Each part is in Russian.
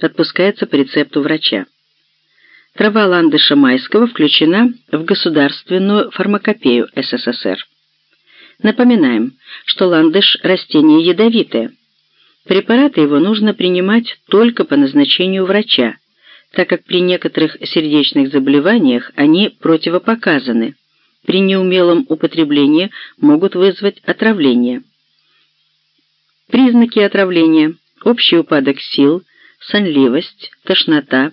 отпускается по рецепту врача. Трава ландыша майского включена в государственную фармакопею СССР. Напоминаем, что ландыш – растение ядовитое. Препараты его нужно принимать только по назначению врача, так как при некоторых сердечных заболеваниях они противопоказаны. При неумелом употреблении могут вызвать отравление. Признаки отравления – общий упадок сил, сонливость, тошнота,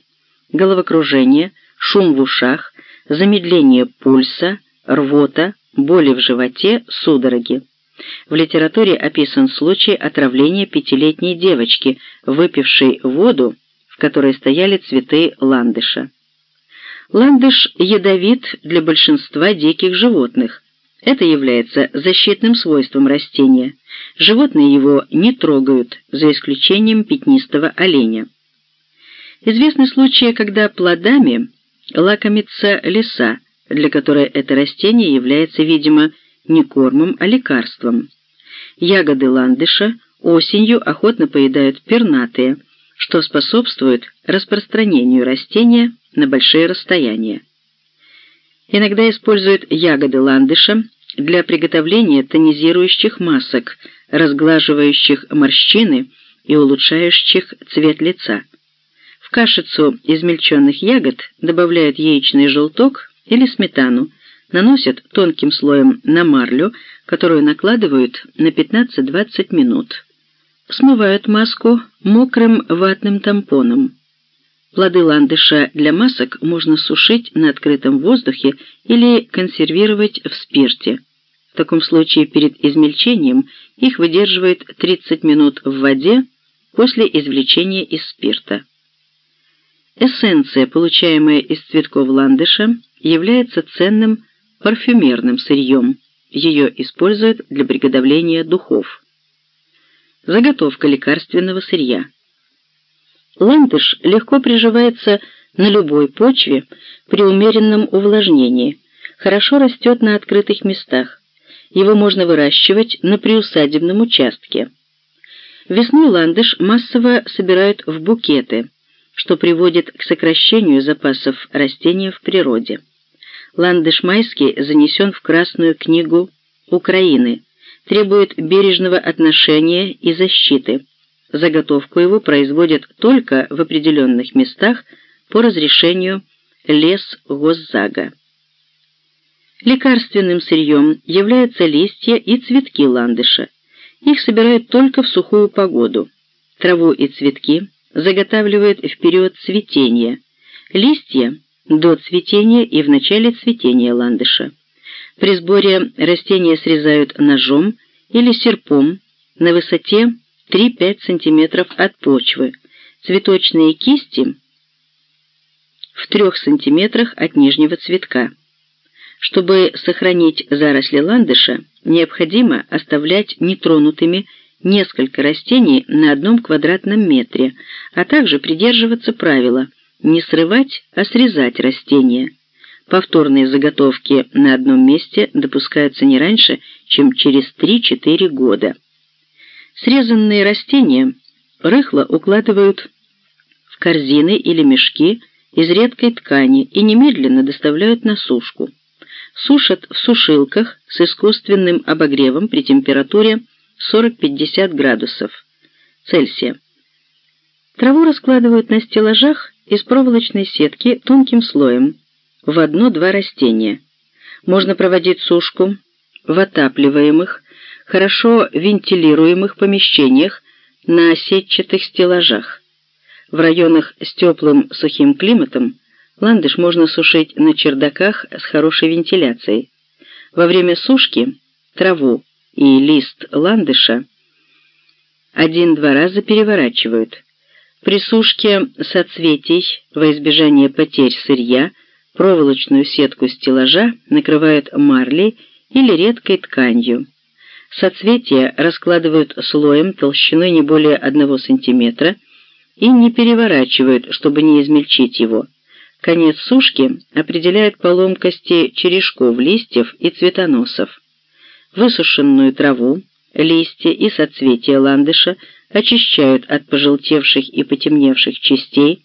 головокружение, шум в ушах, замедление пульса, рвота, боли в животе, судороги. В литературе описан случай отравления пятилетней девочки, выпившей воду, в которой стояли цветы ландыша. Ландыш ядовит для большинства диких животных. Это является защитным свойством растения. Животные его не трогают, за исключением пятнистого оленя. Известны случаи, когда плодами лакомится лиса, для которой это растение является, видимо, не кормом, а лекарством. Ягоды ландыша осенью охотно поедают пернатые, что способствует распространению растения на большие расстояния. Иногда используют ягоды ландыша для приготовления тонизирующих масок, разглаживающих морщины и улучшающих цвет лица. В кашицу измельченных ягод добавляют яичный желток или сметану, наносят тонким слоем на марлю, которую накладывают на 15-20 минут. Смывают маску мокрым ватным тампоном. Плоды ландыша для масок можно сушить на открытом воздухе или консервировать в спирте. В таком случае перед измельчением их выдерживают 30 минут в воде после извлечения из спирта. Эссенция, получаемая из цветков ландыша, является ценным парфюмерным сырьем. Ее используют для приготовления духов. Заготовка лекарственного сырья. Ландыш легко приживается на любой почве при умеренном увлажнении, хорошо растет на открытых местах. Его можно выращивать на приусадебном участке. Весной ландыш массово собирают в букеты, что приводит к сокращению запасов растения в природе. Ландыш майский занесен в Красную книгу Украины, требует бережного отношения и защиты. Заготовку его производят только в определенных местах по разрешению лес-госзага. Лекарственным сырьем являются листья и цветки ландыша. Их собирают только в сухую погоду. Траву и цветки заготавливают в период цветения, листья – до цветения и в начале цветения ландыша. При сборе растения срезают ножом или серпом на высоте 3-5 см от почвы, цветочные кисти в 3 см от нижнего цветка. Чтобы сохранить заросли ландыша, необходимо оставлять нетронутыми несколько растений на одном квадратном метре, а также придерживаться правила не срывать, а срезать растения. Повторные заготовки на одном месте допускаются не раньше, чем через 3-4 года. Срезанные растения рыхло укладывают в корзины или мешки из редкой ткани и немедленно доставляют на сушку. Сушат в сушилках с искусственным обогревом при температуре 40-50 градусов Цельсия. Траву раскладывают на стеллажах из проволочной сетки тонким слоем в одно-два растения. Можно проводить сушку в отапливаемых, хорошо вентилируемых помещениях на сетчатых стеллажах. В районах с теплым сухим климатом ландыш можно сушить на чердаках с хорошей вентиляцией. Во время сушки траву и лист ландыша один-два раза переворачивают. При сушке соцветий во избежание потерь сырья проволочную сетку стеллажа накрывают марлей или редкой тканью. Соцветия раскладывают слоем толщиной не более 1 см и не переворачивают, чтобы не измельчить его. Конец сушки определяет по ломкости черешков, листьев и цветоносов. Высушенную траву, листья и соцветия ландыша очищают от пожелтевших и потемневших частей,